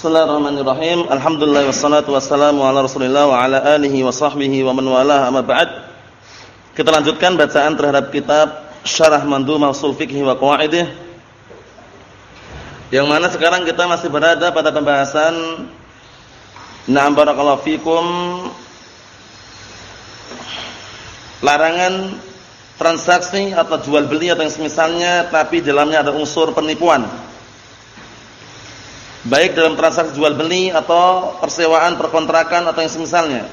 Bismillahirrahmanirrahim. Alhamdulillah wassalatu wassalamu ala Rasulillah wa ala alihi wa sahbihi wa man walah amma ba'd. Kita lanjutkan bacaan terhadap kitab Syarah Mandhumah Ushul Fiqh wa Qawaidih. Yang mana sekarang kita masih berada pada pembahasan Na'am barakallahu fikum larangan transaksi atau jual beli atau yang semisalnya tapi dalamnya ada unsur penipuan baik dalam transaksi jual beli atau persewaan, perkontrakan atau yang semisalnya.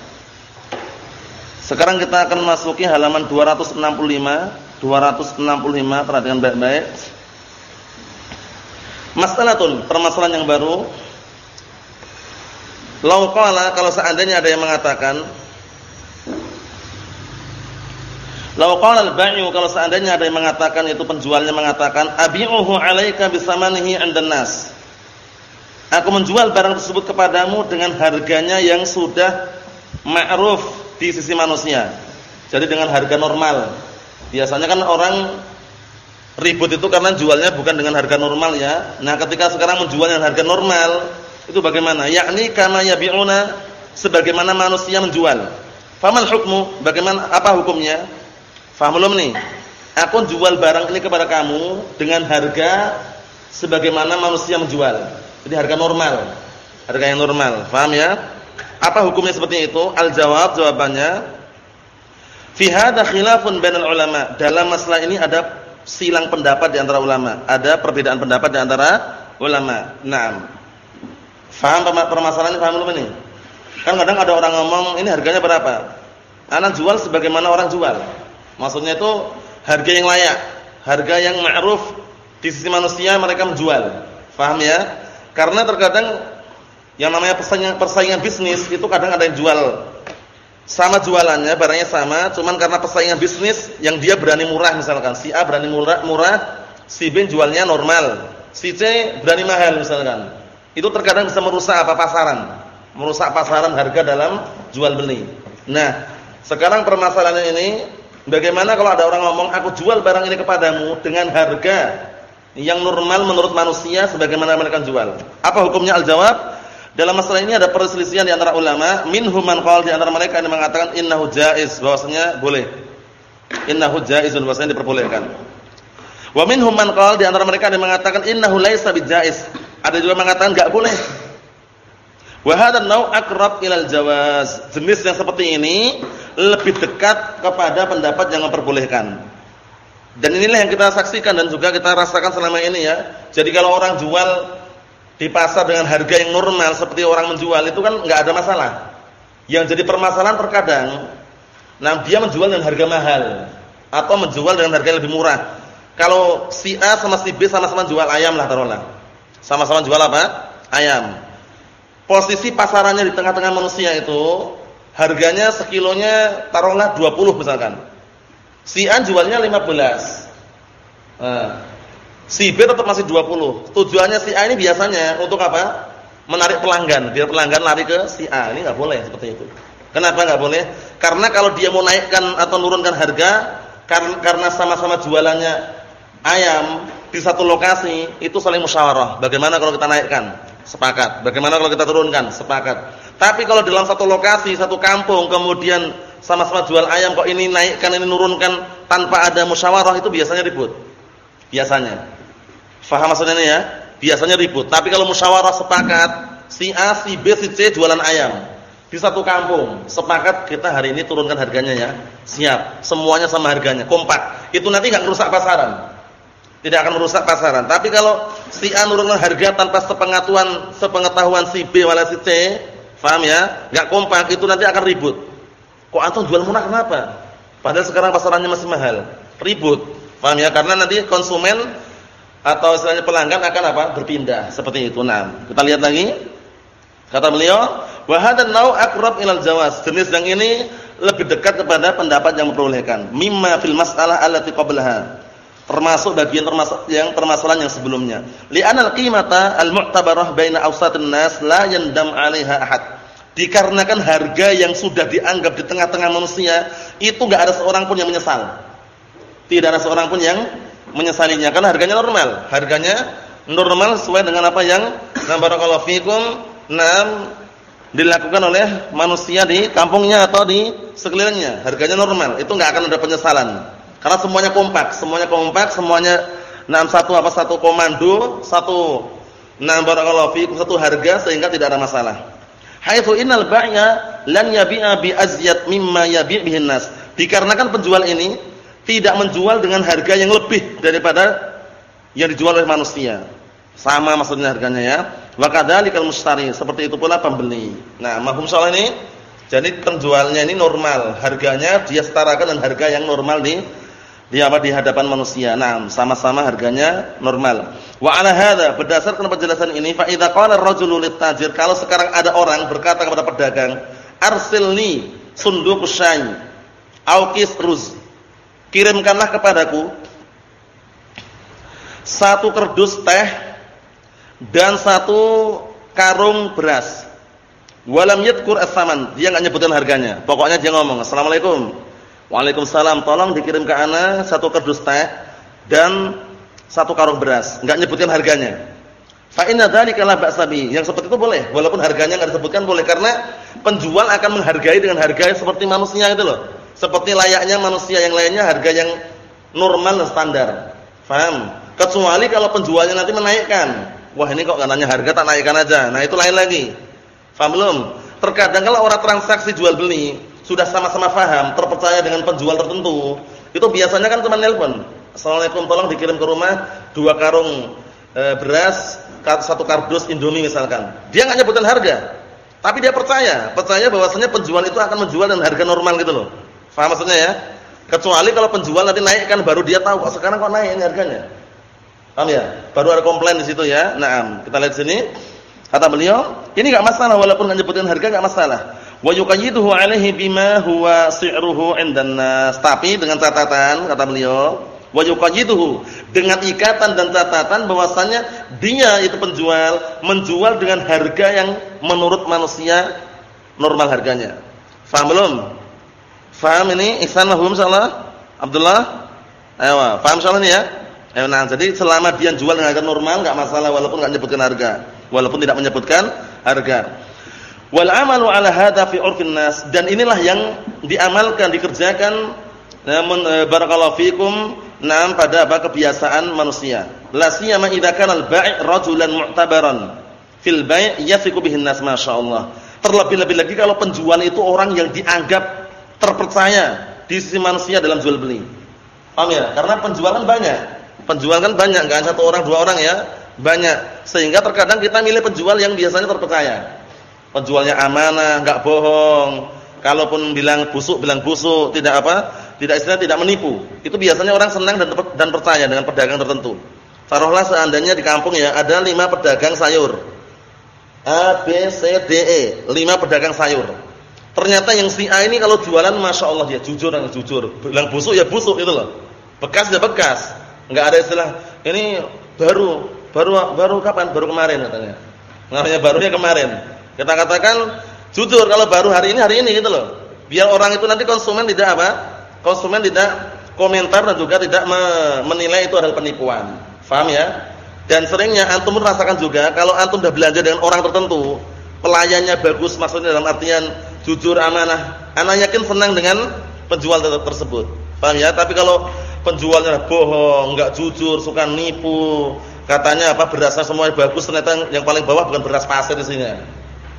Sekarang kita akan masuki halaman 265, 265 perhatikan baik-baik. Masalatun, permasalahan yang baru. Lau qala kalau seandainya ada yang mengatakan Lau qala al-bai'u kalau seandainya ada yang mengatakan itu penjualnya mengatakan abi'uhu 'alaika bisamanihi 'indan nas. Aku menjual barang tersebut kepadamu dengan harganya yang sudah ma'ruf di sisi manusia. Jadi dengan harga normal. Biasanya kan orang ribut itu karena jualnya bukan dengan harga normal ya. Nah, ketika sekarang menjual dengan harga normal, itu bagaimana? Yakni kama yabi'una sebagaimana manusia menjual. Famal hukmu? Bagaimana apa hukumnya? Faham belum nih? Aku jual barang ini kepada kamu dengan harga sebagaimana manusia menjual. Jadi harga normal. Harga yang normal. Paham ya? Apa hukumnya seperti itu? Al-jawab jawabannya fi hadza khilafun bainal ulama. Dalam masalah ini ada silang pendapat di antara ulama. Ada perbedaan pendapat di antara ulama. Naam. Faham ini? Paham belum ini? Kan kadang ada orang ngomong, ini harganya berapa? Anak jual sebagaimana orang jual. Maksudnya itu harga yang layak, harga yang ma'ruf di sisi manusia mereka menjual. Paham ya? Karena terkadang yang namanya persaingan, persaingan bisnis itu kadang ada yang jual sama jualannya barangnya sama, cuman karena persaingan bisnis yang dia berani murah misalkan si A berani murah, murah si B jualnya normal, si C berani mahal misalkan. Itu terkadang bisa merusak apa pasaran, merusak pasaran harga dalam jual beli. Nah, sekarang permasalahannya ini bagaimana kalau ada orang ngomong aku jual barang ini kepadamu dengan harga yang normal menurut manusia sebagaimana mereka jual. Apa hukumnya al-jawab? Dalam masalah ini ada perselisihan di antara ulama, minhum man qala di antara mereka yang mengatakan innahu jaiz, bahwasanya boleh. Innahu jaizun bahwasanya diperbolehkan. Wa minhum man qala di antara mereka yang mengatakan innahu laisa bijaiz. Ada juga mengatakan enggak boleh. Wa hadha nau aqrab ilal jawaz. Jenis yang seperti ini lebih dekat kepada pendapat yang memperbolehkan. Dan inilah yang kita saksikan dan juga kita rasakan selama ini ya. Jadi kalau orang jual di pasar dengan harga yang normal seperti orang menjual itu kan nggak ada masalah. Yang jadi permasalahan terkadang nah dia menjual dengan harga mahal atau menjual dengan harga lebih murah. Kalau si A sama si B sama-sama jual ayam lah taruhlah. Sama-sama jual apa? Ayam. Posisi pasarannya di tengah-tengah manusia itu harganya sekilonya taruhlah 20 misalkan. Si A jualnya 15. Nah, si B tetap masih 20. Tujuannya si A ini biasanya untuk apa? Menarik pelanggan, biar pelanggan lari ke si A. Ini enggak boleh seperti itu. Kenapa enggak boleh? Karena kalau dia mau naikkan atau menurunkan harga karena sama-sama jualannya ayam di satu lokasi, itu saling musyawarah. Bagaimana kalau kita naikkan? Sepakat. Bagaimana kalau kita turunkan? Sepakat. Tapi kalau dalam satu lokasi, satu kampung kemudian sama-sama jual ayam kok ini naikkan ini nurunkan tanpa ada musyawarah itu biasanya ribut. Biasanya. Faham maksudnya ini ya? Biasanya ribut. Tapi kalau musyawarah sepakat si A, si B, si C jualan ayam di satu kampung, sepakat kita hari ini turunkan harganya ya. Siap. Semuanya sama harganya, kompak. Itu nanti enggak merusak pasaran. Tidak akan merusak pasaran. Tapi kalau si A nurunkan harga tanpa sepengetahuan sepengetahuan si B wala si C, paham ya? Enggak kompak, itu nanti akan ribut. Kok antum jual murah kenapa? Padahal sekarang pasarannya masih mahal. Ribut. Paham ya? Karena nanti konsumen atau istilahnya pelanggan akan apa? Berpindah seperti itu. Nah, kita lihat lagi. Kata beliau, "Wa hadan nau aqrab ilal jawaz." Jenis yang ini lebih dekat kepada pendapat yang memperbolehkan. Mimma fil mas'alah allati qablaha. Termasuk bagian termasuk yang permasalahan yang sebelumnya. Li'anal qimata al-mu'tabarah baina awsatin nas la yandam 'alaiha ahad Dikarenakan harga yang sudah dianggap di tengah-tengah manusia itu enggak ada seorang pun yang menyesal. Tidak ada seorang pun yang menyesalinya karena harganya normal. Harganya normal sesuai dengan apa yang Nah, barakallahu fikum. Nah, dilakukan oleh manusia di kampungnya atau di sekelilingnya. Harganya normal. Itu enggak akan ada penyesalan. Karena semuanya kompak, semuanya kompak, semuanya enam satu apa satu komando, satu nah barakallahu fikum satu harga sehingga tidak ada masalah. Haitsu innal ba'ya lan yabi'a bi azyad mimma yabi' bihin nas. Dikarenakan penjual ini tidak menjual dengan harga yang lebih daripada yang dijual oleh manusia. Sama maksudnya harganya ya. Wa kadzalikal mustari, seperti itu pula pembeli. Nah, mahum soal ini jadi penjualnya ini normal, harganya dia setarakan dengan harga yang normal di di apa di hadapan manusia. Nah, sama-sama harganya normal. Wa ala hadza berdasarkan penjelasan ini fa idza qala ar-rajulu lit-tajir kalau sekarang ada orang berkata kepada pedagang, "Arsilni sunduq syai au ruz." kirimkanlah kepadaku satu kerdus teh dan satu karung beras. Walam yadkur as-saman. Dia enggak nyebutkan harganya. Pokoknya dia ngomong, "Assalamualaikum." Waalaikumsalam. Tolong dikirim ke ana satu kerdus teh dan satu karung beras. Enggak nyebutkan harganya. Fa inna dzalika la ba'sa Yang seperti itu boleh, walaupun harganya enggak disebutkan boleh karena penjual akan menghargai dengan harga seperti manusia itu loh. Seperti layaknya manusia yang lainnya harga yang normal dan standar. Faham? Kecuali kalau penjualnya nanti menaikkan. Wah, ini kok katanya harga tak naikkan aja. Nah, itu lain lagi. Faham belum? Terkadang kalau orang transaksi jual beli sudah sama-sama faham, terpercaya dengan penjual tertentu, itu biasanya kan cuma nelpon. Assalamualaikum, tolong dikirim ke rumah dua karung e, beras, satu kardus Indomie misalkan. Dia nggak nyebutin harga. Tapi dia percaya, percaya bahwasanya penjual itu akan menjual dengan harga normal gitu loh. Faham maksudnya ya? Kecuali kalau penjual nanti naikkan baru dia tahu kok sekarang kok naik ini harganya. Paham ya? Baru ada komplain di situ ya. Nah, kita lihat sini. Kata beliau, ini enggak masalah walaupun enggak nyebutin harga enggak masalah. Wa yuqayyiduhu alaihi bima huwa si'ruhu 'indan. Tapi dengan catatan kata beliau, wa yuqayyiduhu dengan ikatan dan catatan bahwasanya dia itu penjual menjual dengan harga yang menurut manusia normal harganya. Faham belum? Faham ini? Ihsan mahum insyaallah? Abdullah? Ayo, paham insyaallah ini ya? Ayo nah, jadi selama dia jual dengan harga normal enggak masalah walaupun enggak menyebutkan harga, walaupun tidak menyebutkan harga. Wal amalu ala hadza fi urfin nas dan inilah yang diamalkan dikerjakan namun e, barakallahu fikum nam pada apa kebiasaan manusia. La siyama idza kana al-bai' rajulan mu'tabaran fil bai' yathiqu bihin nas masyaallah. Terlebih-lebih lagi kalau penjual itu orang yang dianggap terpercaya di sisi manusia dalam jual beli. Paham ya? Karena penjual kan banyak. Penjual kan banyak, enggak satu orang, dua orang ya. Banyak. Sehingga terkadang kita milih penjual yang biasanya terpercaya. Penjualnya amanah, enggak bohong. Kalaupun bilang busuk, bilang busuk, tidak apa? Tidak istilah tidak menipu. Itu biasanya orang senang dan dan percaya dengan pedagang tertentu. Taruhlah seandainya di kampung ya ada lima pedagang sayur. A, B, C, D, E. Lima pedagang sayur Ternyata yang si A ini kalau jualan Masya Allah dia jujur dan jujur. Bilang busuk ya busuk itu loh. Bekas ya bekas. Enggak ada istilah ini baru baru baru kapan? Baru kemarin katanya. Namanya barunya kemarin. Kita katakan jujur kalau baru hari ini hari ini gitu loh. Biar orang itu nanti konsumen tidak apa? Konsumen tidak komentar dan juga tidak menilai itu adalah penipuan. Faham ya? Dan seringnya antum merasakan juga kalau antum sudah belanja dengan orang tertentu, pelayannya bagus maksudnya dalam artian jujur amanah. Anak yakin senang dengan penjual tersebut. Paham ya? Tapi kalau penjualnya bohong, enggak jujur, suka nipu, katanya apa berasnya semuanya bagus, ternyata yang paling bawah bukan beras pasir isinya.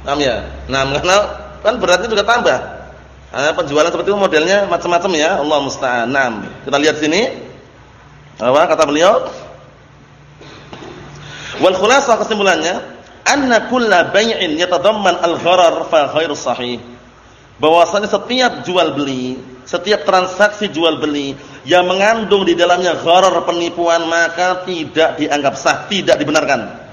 Paham ya? Nah, karena kan beratnya juga tambah. Nah, penjualan seperti itu modelnya macam-macam ya, Allah musta'an. Nah, kita lihat sini. Apa kata beliau? Wal khulasah kesimpulannya, anna kulla bay'in yatadamman al-gharar fa ghairu sahih bahwasanya setiap jual beli, setiap transaksi jual beli yang mengandung di dalamnya gharar penipuan maka tidak dianggap sah, tidak dibenarkan.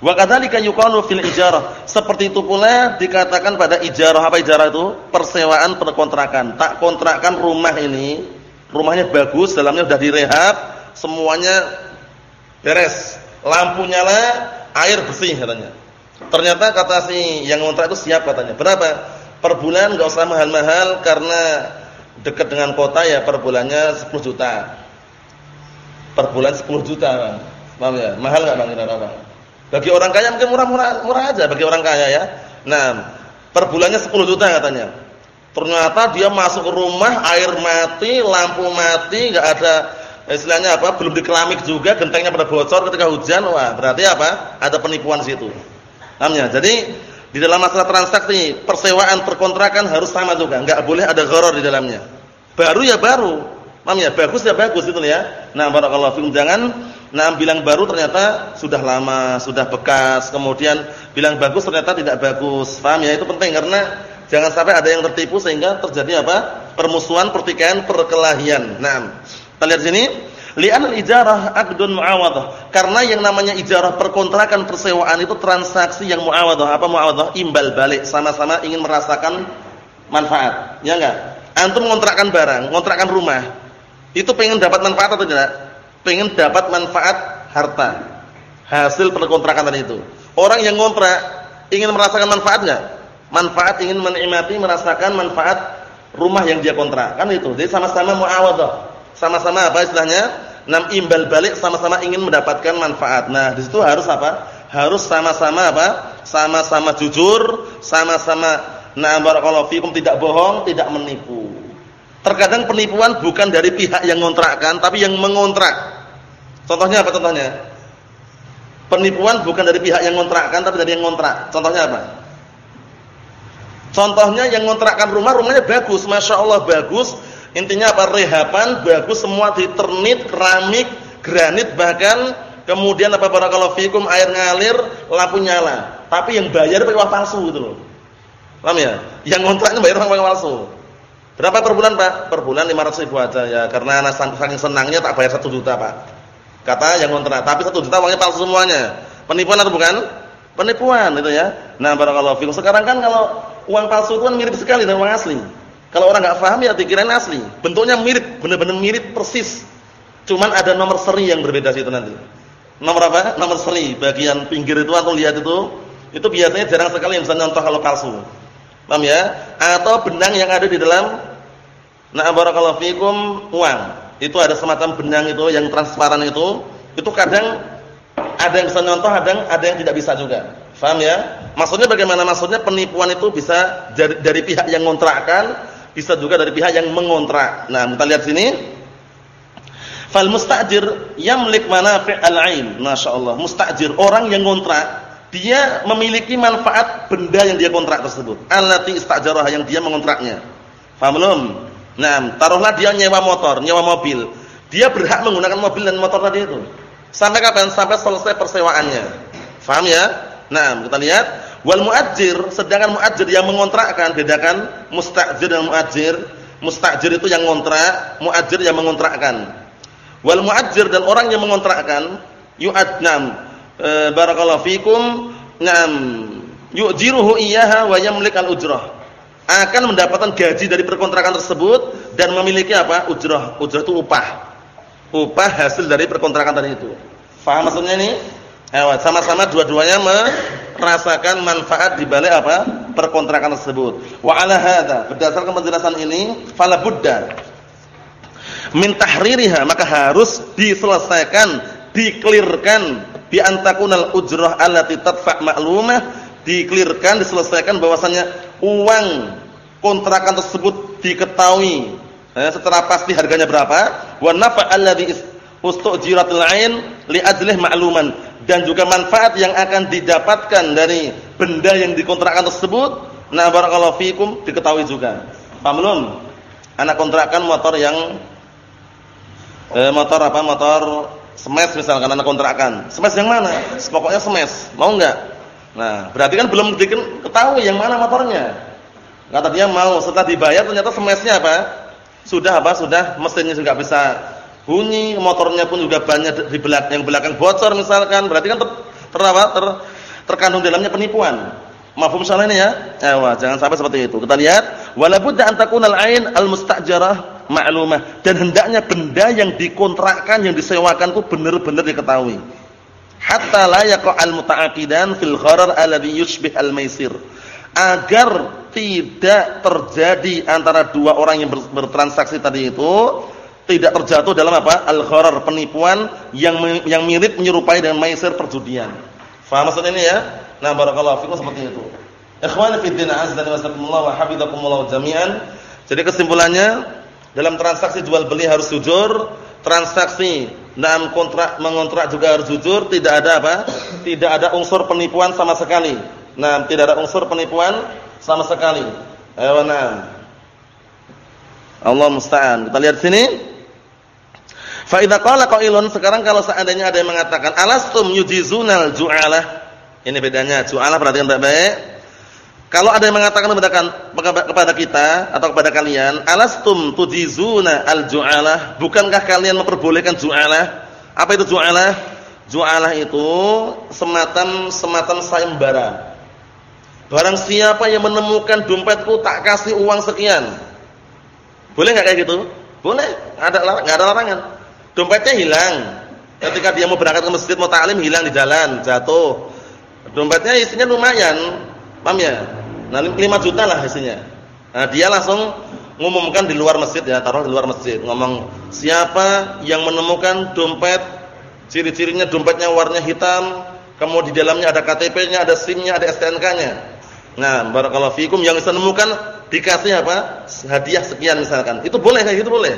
Wa kadzalika yuqalu fil ijarah. Seperti itu pula dikatakan pada ijarah. Apa ijarah itu? Persewaan perkontrakan. Tak kontrakkan rumah ini, rumahnya bagus, dalamnya sudah direhab, semuanya beres. Lampu nyala, air bersih katanya. Ternyata kata si yang kontrak itu siap katanya. Berapa? Per bulan enggak usah mahal-mahal karena dekat dengan kota ya per bulannya 10 juta. Per bulan 10 juta, Bang. Ya? Mahal enggak Bang kira Bang? Bagi orang kaya mungkin murah-murah murah aja bagi orang kaya ya. Nah, per bulannya 10 juta katanya. Ternyata dia masuk rumah, air mati, lampu mati, enggak ada istilahnya apa? Belum dikeramik juga, gentengnya pada bocor ketika hujan. Wah, berarti apa? Ada penipuan situ. Namanya. Jadi di dalam masalah transaksi persewaan perkontrakan harus sama juga, enggak boleh ada gharar di dalamnya. Baru ya baru. Namanya bagus ya bagus itu ya. Nah, barakallahu fikum jangan Nah, bilang baru ternyata sudah lama, sudah bekas. Kemudian bilang bagus ternyata tidak bagus. Paham ya? Itu penting karena jangan sampai ada yang tertipu sehingga terjadi apa? Permusuhan, pertikaian, perkelahian. Nah, kita lihat sini. Li'an al-ijarah aqdun mu'awadhah. Karena yang namanya ijarah perkontrakan persewaan itu transaksi yang mu'awadhah. Apa mu'awadhah? Imbal balik, sama-sama ingin merasakan manfaat. Ya enggak? Antum ngontrakkan barang, ngontrakkan rumah. Itu pengen dapat manfaat atau tidak? Pengen dapat manfaat harta hasil perkontrakan tadi itu. Orang yang ngontrak ingin merasakan manfaat enggak? Manfaat ingin menikmati merasakan manfaat rumah yang dia kontrak. Kan itu. Jadi sama-sama muawadhah. Sama-sama apa istilahnya? Nam imbal balik sama-sama ingin mendapatkan manfaat. Nah, di situ harus apa? Harus sama-sama apa? Sama-sama jujur, sama-sama na barakallahu fikum tidak bohong, tidak menipu. Terkadang penipuan bukan dari pihak yang mengontrakkan, tapi yang mengontrak. Contohnya apa contohnya? Penipuan bukan dari pihak yang mengontrakkan, tapi dari yang ngontrak. Contohnya apa? Contohnya yang mengontrakkan rumah, rumahnya bagus, masya Allah bagus. Intinya apa? Rehapan bagus, semua diternit, keramik, granit bahkan. Kemudian apa barakallahu fikum air ngalir, lampu nyala. Tapi yang bayar pakai uang palsu gitu loh. Paham ya? Yang ngontraknya bayar uang palsu. Berapa per bulan Pak? Per bulan 500 ribu aja ya. Karena anak saking senangnya tak bayar 1 juta Pak. Kata yang kontrak. Tapi 1 juta uangnya palsu semuanya. Penipuan atau bukan? Penipuan itu ya. Nah barakallahu fikum. Sekarang kan kalau uang palsu itu kan mirip sekali dengan uang asli. Kalau orang nggak paham ya dikirain asli. Bentuknya mirip, benar-benar mirip persis. Cuman ada nomor seri yang berbeda situ nanti. Nomor apa? Nomor seri. Bagian pinggir itu atau lihat itu, itu biasanya jarang sekali yang bisa nyontoh kalau palsu. Paham ya? Atau benang yang ada di dalam Nah, barakallahu fikum uang. Itu ada semacam benang itu yang transparan itu, itu kadang ada yang bisa nyontoh, ada ada yang tidak bisa juga. Faham ya? Maksudnya bagaimana? Maksudnya penipuan itu bisa dari, dari pihak yang mengontrakkan, bisa juga dari pihak yang mengontrak. Nah, kita lihat sini. Fal mustajir yamlik manafi' al-'ain. Masyaallah, mustajir orang yang ngontrak, dia memiliki manfaat benda yang dia kontrak tersebut. Allati istajaraha yang dia mengontraknya. Faham belum? Nah, taruhlah dia nyewa motor, nyewa mobil. Dia berhak menggunakan mobil dan motor tadi itu. Sampai kapan? Sampai selesai persewaannya. Faham ya? Nah, kita lihat wal muajir, sedangkan muajir yang mengontrakkan, bedakan mustajir dan muajir. Mustajir itu yang ngontrak, muajir yang mengontrakkan. Wal muajir dan orang yang mengontrakkan yu'adnam e, barakallahu fikum nam yu'jiruhu iyyaha wa yamlik al-ujrah akan mendapatkan gaji dari perkontrakan tersebut dan memiliki apa? ujrah. Ujrah itu upah. Upah hasil dari perkontrakan tadi itu. Faham maksudnya ini? sama-sama dua-duanya merasakan manfaat di balik apa? perkontrakan tersebut. Wa ala hadza, berdasarkan penjelasan ini, fala budda min tahririha, maka harus diselesaikan, dikelirkan bi antakunal ujrah allati tadfa' ma'lumah, dikelirkan, diselesaikan bahwasannya uang kontrakan tersebut diketahui eh, secara pasti harganya berapa? Wa nafa alladhi ustujiratul ain li ajlih ma'luman. Dan juga manfaat yang akan didapatkan dari benda yang dikontrakkan tersebut. Nah barakallahu fikum diketahui juga. Paham belum? Anak kontrakan motor yang eh, motor apa? Motor smash misalkan anak kontrakan smash yang mana? Pokoknya smash mau enggak nah berarti kan belum diketahui yang mana motornya. Kata dia mau, setelah dibayar ternyata semesnya apa? Sudah apa? Sudah mesinnya juga bisa bunyi, motornya pun juga banyak di belakang yang belakang bocor misalkan, berarti kan ter, ter apa? Ter, terkandung dalamnya penipuan. Mafhum salah ini ya? Ewa, jangan sampai seperti itu. Kita lihat, wala budda an takuna al-ain al-mustajarah ma'lumah dan hendaknya benda yang dikontrakkan, yang disewakan itu benar-benar diketahui. Hatta la yaqa al-muta'aqidan fil gharar alladhi yushbih al-maisir. Agar tidak terjadi antara dua orang yang bertransaksi tadi itu tidak terjatuh dalam apa? al-gharar, penipuan yang yang mirip menyerupai dengan maisir perjudian. Faham maksud ini ya? Nah, barakallahu fikum seperti itu. Ikhwani fi din azza wa jalla wa jami'an. Jadi kesimpulannya dalam transaksi jual beli harus jujur, transaksi dalam kontrak mengontrak juga harus jujur, tidak ada apa? Tidak ada unsur penipuan sama sekali. Nah, tidak ada unsur penipuan sama sekali. Ayo. Allah musta'an. Kita lihat sini. Fa idza qala qailun sekarang kalau seandainya ada yang mengatakan alastum yujizunal ju'alah. Ini bedanya. Ju'alah perhatikan baik-baik. Kalau ada yang mengatakan kepada kita atau kepada kalian, alastum tujizuna al-ju'alah? Bukankah kalian memperbolehkan ju'alah? Apa itu ju'alah? Ju'alah itu semacam semacam sayembara. Barang siapa yang menemukan dompetku tak kasih uang sekian. Boleh enggak kayak gitu? Boleh. Ada enggak ada larangan. Dompetnya hilang. Ketika dia mau berangkat ke masjid mau taklim hilang di jalan, jatuh. Dompetnya isinya lumayan. Paham ya? Nah 5 juta lah hasilnya. Nah dia langsung ngumumkan di luar masjid ya, taruh di luar masjid. Ngomong siapa yang menemukan dompet, ciri-cirinya dompetnya warnanya hitam, kemudian di dalamnya ada KTP-nya, ada SIM-nya, ada STNK-nya. Nah, barakallahu fikum yang bisa menemukan dikasih apa? Hadiah sekian misalkan. Itu boleh kayak gitu boleh.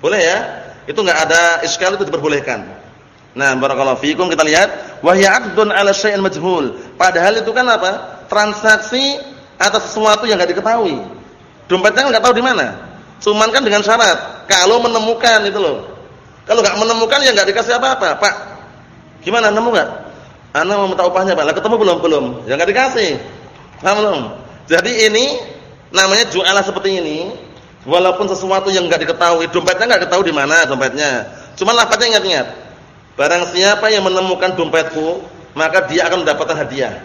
Boleh ya? Itu enggak ada iskal itu diperbolehkan. Nah, barakallahu fikum kita lihat wahya 'aqdun 'ala syai'in majhul. Padahal itu kan apa? Transaksi atas sesuatu yang nggak diketahui. Dompetnya nggak tahu di mana. Cuman kan dengan syarat kalau menemukan itu loh. Kalau nggak menemukan ya nggak dikasih apa-apa, Pak. Gimana nemu nggak? Anda mau minta upahnya, Pak. Lah ketemu belum? Belum. Ya nggak dikasih. Paham belum? Jadi ini namanya jualah seperti ini. Walaupun sesuatu yang nggak diketahui, dompetnya nggak ketahui di mana dompetnya. Cuma lapatnya ingat-ingat. Barang siapa yang menemukan dompetku, maka dia akan mendapatkan hadiah.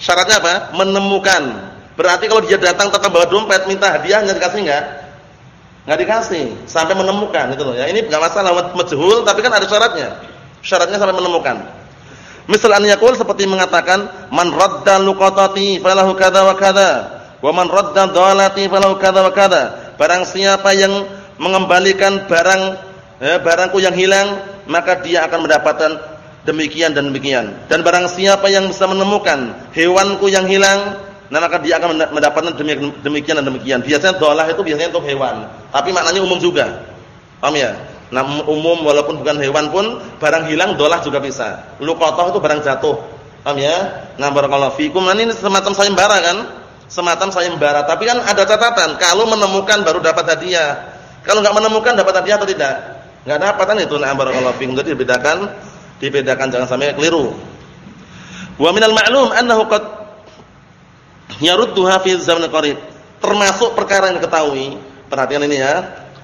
Syaratnya apa? Menemukan. Berarti kalau dia datang tetap bawa dompet, minta hadiahnya dikasih enggak? Enggak dikasih, sampai menemukan itu loh ya. Ini enggak masalah majhul, tapi kan ada syaratnya. Syaratnya sampai menemukan. Misal an yaqul seperti mengatakan man radda luqatati falahu kadza wa kadza wa man radda dhalati falahu kadza wa kadza. Barang siapa yang mengembalikan barang ya, barangku yang hilang, maka dia akan mendapatkan demikian dan demikian. Dan barang siapa yang bisa menemukan hewanku yang hilang, Nah maka dia akan mendapatkan demikian dan demikian. Biasanya dolah itu biasanya untuk hewan, tapi maknanya umum juga. Paham ya? Nah umum walaupun bukan hewan pun barang hilang dolah juga bisa. Luqatah itu barang jatuh. Paham ya? Nah barakallahu fikum. Nah ini semacam sayembara kan? Semacam sayembara, tapi kan ada catatan, kalau menemukan baru dapat hadiah. Kalau enggak menemukan dapat hadiah atau tidak? Enggak dapat kan itu. Nah barakallahu fikum. Jadi dibedakan, dibedakan jangan sampai keliru. Wa minal ma'lum annahu qad yarudduha fi zaman qarib. Termasuk perkara yang diketahui, perhatian ini ya.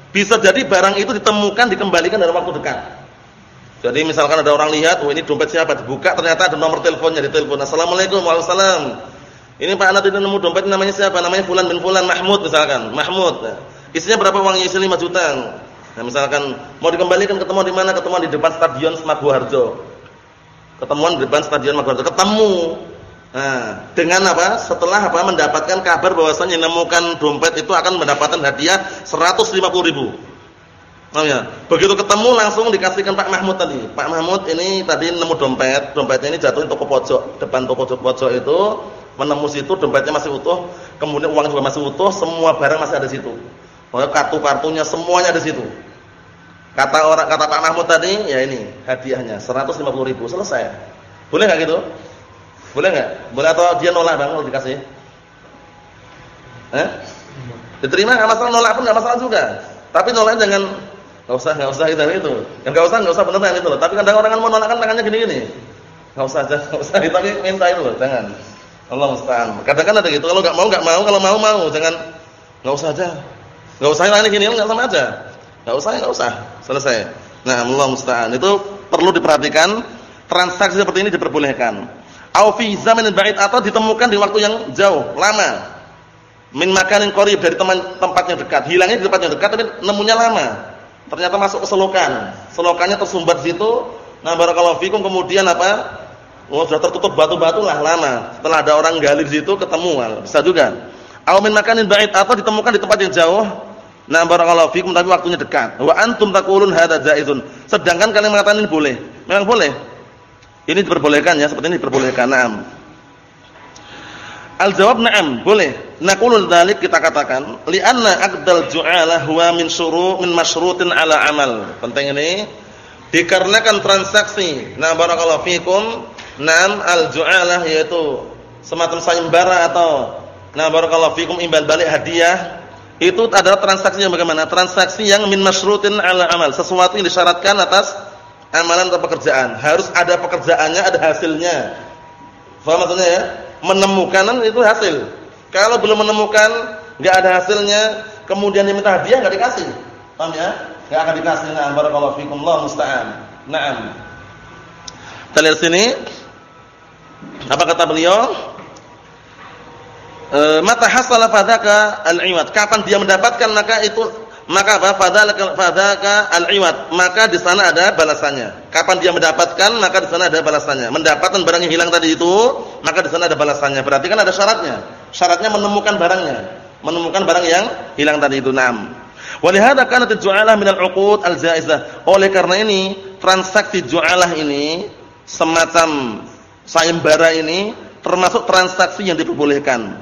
Bisa jadi barang itu ditemukan dikembalikan dalam waktu dekat. Jadi misalkan ada orang lihat, oh ini dompet siapa? Dibuka ternyata ada nomor teleponnya di telepon. Assalamualaikum waalaikumsalam. Ini Pak Anak tidak nemu dompet namanya siapa? Namanya Fulan bin Fulan Mahmud misalkan. Mahmud. Isinya berapa uangnya? Isi 5 juta. Nah, misalkan mau dikembalikan ketemu di mana? Ketemu di depan stadion Semak Harjo. Ketemuan di depan stadion Semak Harjo. Ketemu. Nah, dengan apa? Setelah apa mendapatkan kabar bahwasanya menemukan dompet itu akan mendapatkan hadiah 150 ribu. Oh ya. Begitu ketemu langsung dikasihkan Pak Mahmud tadi. Pak Mahmud ini tadi nemu dompet, dompetnya ini jatuh di toko pojok, depan toko pojok itu, menemu situ dompetnya masih utuh, kemudian uang juga masih utuh, semua barang masih ada situ. Pokoknya kartu-kartunya semuanya ada di situ. Kata orang kata Pak Mahmud tadi, ya ini hadiahnya 150 ribu selesai. Boleh nggak gitu? Boleh enggak? Boleh atau dia nolak Bang kalau dikasih? Eh? Diterima enggak masalah nolak pun enggak masalah juga. Tapi nolak jangan enggak usah enggak usah itu itu. Enggak usah enggak usah beneran itu loh. Tapi kadang orang kan mau nolak kan tangannya gini-gini. Enggak usah aja, enggak usah tapi minta itu loh, jangan. Allah musta'an. Kadang kan ada gitu, kalau enggak mau enggak mau, kalau mau mau, jangan enggak usah aja. Enggak usah ini gini, enggak sama aja. Enggak usah, enggak usah. Selesai. Nah, Allah musta'an. Itu perlu diperhatikan transaksi seperti ini diperbolehkan au fi zamanin ba'id atau ditemukan di waktu yang jauh, lama. Min makanin qarib dari teman tempat yang dekat. Hilangnya di tempat yang dekat tapi nemunya lama. Ternyata masuk ke selokan. Selokannya tersumbat situ. Nah, barakallahu fikum kemudian apa? Oh, sudah tertutup batu-batu lah lama. Setelah ada orang gali di situ ketemu, bisa juga. Au min makanin ba'id atau ditemukan di tempat yang jauh. Nah, barakallahu fikum tapi waktunya dekat. Wa antum taqulun hadza jaizun. Sedangkan kalian mengatakan ini boleh. Memang boleh. Ini diperbolehkan ya, seperti ini diperbolehkan. Naam. Al-jawab na'am, boleh. Naqulul dzalik kita katakan, li'anna aqdal ju'alah huwa min syuru' min masyrutin ala amal. Penting ini dikarenakan transaksi. Nah, barakallahu fikum, na'am al-ju'alah yaitu semacam sayembara atau nah barakallahu fikum imbal balik hadiah itu adalah transaksi yang bagaimana? Transaksi yang min masyrutin ala amal, sesuatu yang disyaratkan atas amalan atau pekerjaan. Harus ada pekerjaannya, ada hasilnya. Faham maksudnya ya? Menemukan itu hasil. Kalau belum menemukan, enggak ada hasilnya, kemudian diminta hadiah enggak dikasih. Paham ya? Enggak akan dikasih. Nah, barakallahu fikum, Allah musta'an. Naam. Kita lihat sini. Apa kata beliau? E, mata hasala fadzaka al-iwad. Kapan dia mendapatkan maka itu maka apa? Fadzaka fadzaka al-iwad. Maka di sana ada balasannya. Kapan dia mendapatkan maka di sana ada balasannya. Mendapatkan barang yang hilang tadi itu maka di sana ada balasannya. Berarti kan ada syaratnya. Syaratnya menemukan barangnya. Menemukan barang yang hilang tadi itu. Enam walihada kanat ju'alah minal uqud al-jaizah. Oleh karena ini transaksi ju'alah ini semacam sayembara ini termasuk transaksi yang diperbolehkan.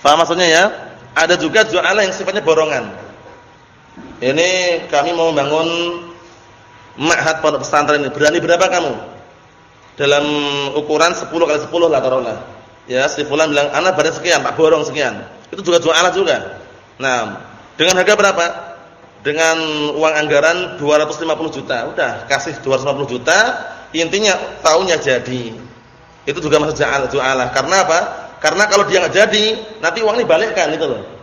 Faham maksudnya ya? Ada juga ju'alah yang sifatnya borongan ini kami mau membangun ma'had pondok pesantren ini. Berani berapa kamu? Dalam ukuran 10 kali 10 lah taruhlah. Ya, si fulan bilang, "Anak berani sekian, Pak borong sekian." Itu juga jual alat juga. Nah, dengan harga berapa? Dengan uang anggaran 250 juta. Udah, kasih 250 juta, intinya tahunnya jadi. Itu juga masuk jual alat. Karena apa? Karena kalau dia nggak jadi, nanti uang ini balikkan itu loh.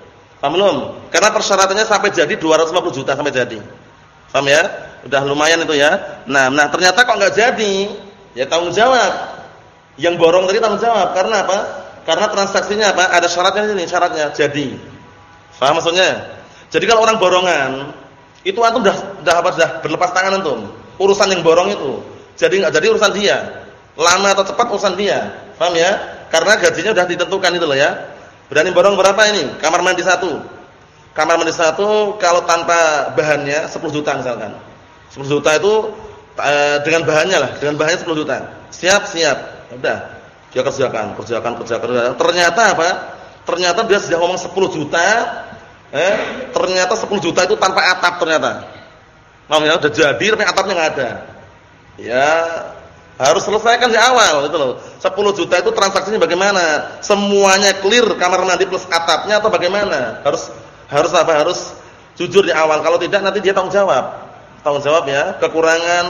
Paham belum? Karena persyaratannya sampai jadi 250 juta sampai jadi. Paham ya? Udah lumayan itu ya. Nah, nah ternyata kok enggak jadi? Ya tanggung jawab. Yang borong tadi tanggung jawab. Karena apa? Karena transaksinya apa? Ada syaratnya ini, syaratnya jadi. Paham maksudnya? Jadi kalau orang borongan, itu antum udah udah apa sudah berlepas tangan antum. Urusan yang borong itu. Jadi enggak jadi urusan dia. Lama atau cepat urusan dia. Paham ya? Karena gajinya sudah ditentukan itu loh ya. Berani borong berapa ini? Kamar mandi satu. Kamar mandi satu kalau tanpa bahannya 10 juta misalkan. 10 juta itu e, dengan bahannya lah, dengan bahannya 10 juta. Siap, siap. Ya udah. Dia kerjakan, kerjakan, kerjakan. Ternyata apa? Ternyata dia sudah ngomong 10 juta, eh ternyata 10 juta itu tanpa atap ternyata. Namanya udah jadi tapi atapnya enggak ada. Ya, harus selesaikan di awal itu loh. 10 juta itu transaksinya bagaimana? Semuanya clear kamar mandi plus atapnya atau bagaimana? Harus harus apa? Harus jujur di awal. Kalau tidak nanti dia tanggung jawab. Tanggung jawab ya. Kekurangan,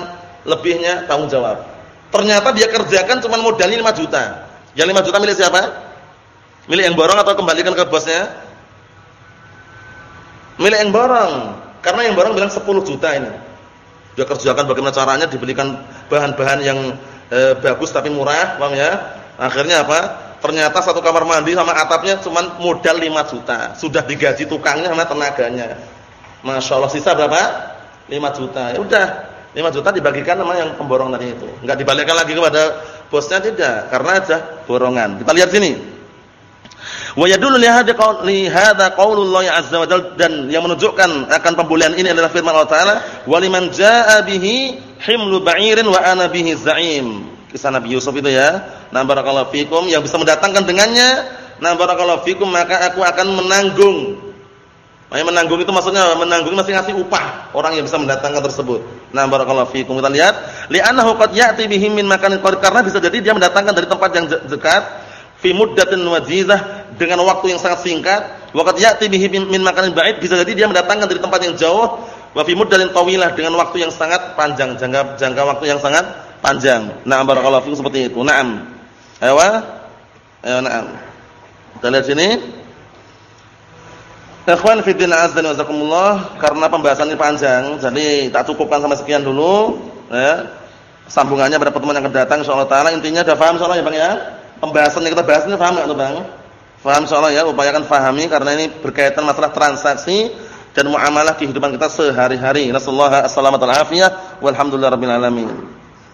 lebihnya tanggung jawab. Ternyata dia kerjakan cuma modalnya 5 juta. Yang 5 juta milik siapa? Milik yang borong atau kembalikan ke bosnya? Milik yang borong. Karena yang borong bilang 10 juta ini. Dia kerjakan bagaimana caranya dibelikan bahan-bahan yang e, bagus tapi murah, paham ya? Akhirnya apa? Ternyata satu kamar mandi sama atapnya cuma modal 5 juta. Sudah digaji tukangnya sama tenaganya. Masya Allah sisa berapa? 5 juta. Ya udah, 5 juta dibagikan sama yang pemborong tadi itu. Enggak dibalikkan lagi kepada bosnya tidak, karena aja borongan. Kita lihat sini. Wa yadullu li hadha qaul qaulullah azza wa dan yang menunjukkan akan pembolehan ini adalah firman Allah taala wa liman bihi himlu ba'irin wa ana bihi za'im. Kisah Nabi Yusuf itu ya. Na barakallahu fikum yang bisa mendatangkan dengannya, na barakallahu fikum maka aku akan menanggung. Makanya menanggung itu maksudnya menanggung masih ngasih upah orang yang bisa mendatangkan tersebut. Nah barakallahu fikum kita lihat li'annahu qad ya'ti bihi makanin qarib karena bisa jadi dia mendatangkan dari tempat yang dekat fi muddatin wajizah dengan waktu yang sangat singkat, waqad ya'ti bihi min makanin ba'id, bisa jadi dia mendatangkan dari tempat yang jauh, wa fi tawilah dengan waktu yang sangat panjang, jangka jangka waktu yang sangat panjang. Na'am barakallahu fikum seperti itu. Na'am. Ayo. Ayo na'am. Kita lihat sini. Ikhwan fi din azza wa jazakumullah, karena pembahasan ini panjang, jadi tak cukupkan sampai sekian dulu, ya. Sambungannya pada pertemuan yang akan datang insyaallah taala. Intinya sudah paham insyaallah ya Bang ya? Pembahasan yang kita bahas ini paham enggak tuh Bang? Faham insyaallah ya, upayakan fahami karena ini berkaitan masalah transaksi dan muamalah kehidupan kita sehari-hari. Nasallahu alaihi wasallam walhamdulillahirabbil alamin.